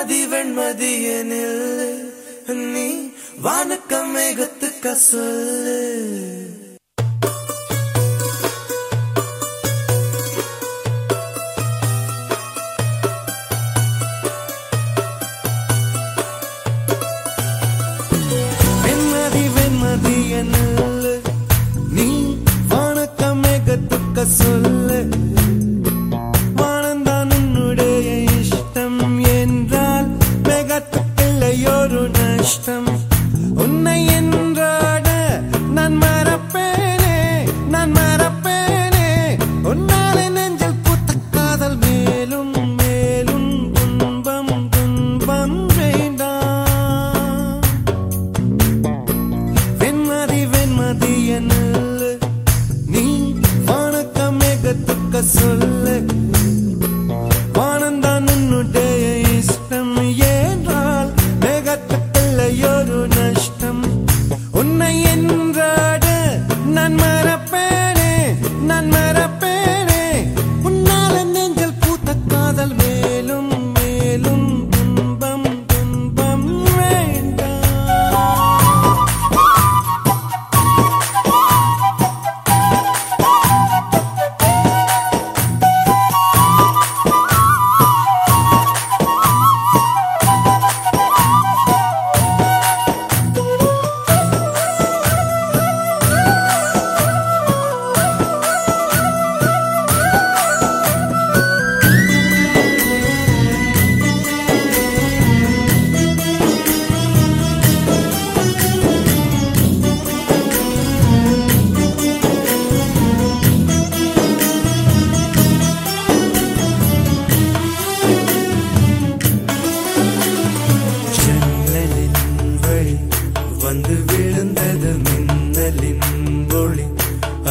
வெண்மதி வெண்மதியனில் நீ வானக்க மேகத்துக்க சொல்லு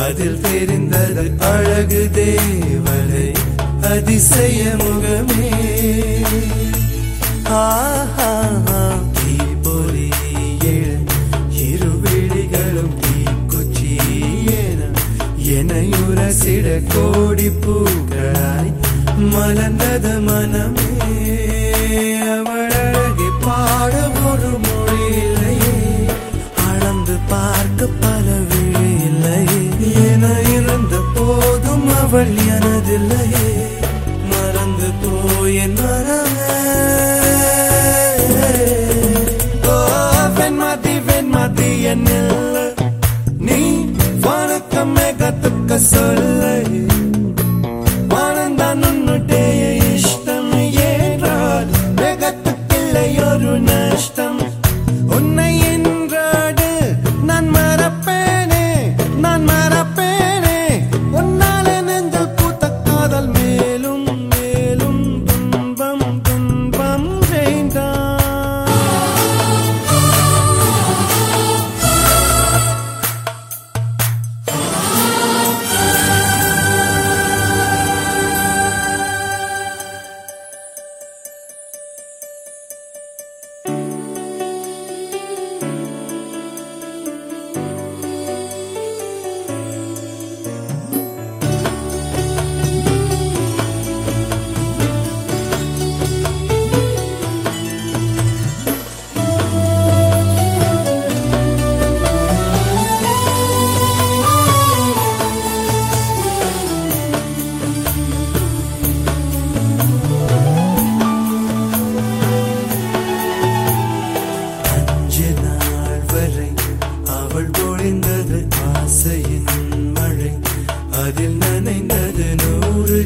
அதில் தெரிந்தது அழகு தேவரை அதிசய முகமே. ஆஹா தீ எழ இரு விழிகளும் தீக்குச்சி என எனையுரசிட கோடி பூக்களாய் மலர்ந்தது மனமே. அவள் எனதில்லையே. மறந்து போய் என் மனமே ஓ வெண்மதி வெண்மதி நீ வணக்கம் கத்துக்க சொல்ல. வானந்தான் உன்னுடைய இஷ்டம் ஏறால் மேகத்துக்கில்லையொரு நஷ்டம்.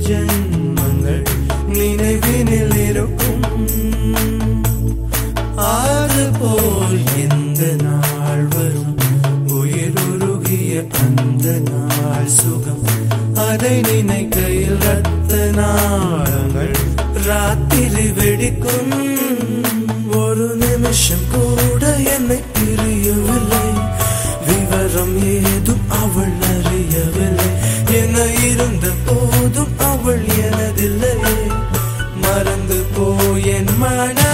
ஜென்மங்கள் நினைவினில் இருக்கும். ஆறு போல் எந்த நாள் வரும்? உயிருருகிய அந்த நாள் சுகம். அதை நினைக்கையில் ரத்த நாளங்கள் ராத்திரி வெடிக்கும். ஒரு நிமிஷம் கூட என்னை போதும் அவள் எனதில்லையே. மறந்து போய் என் மன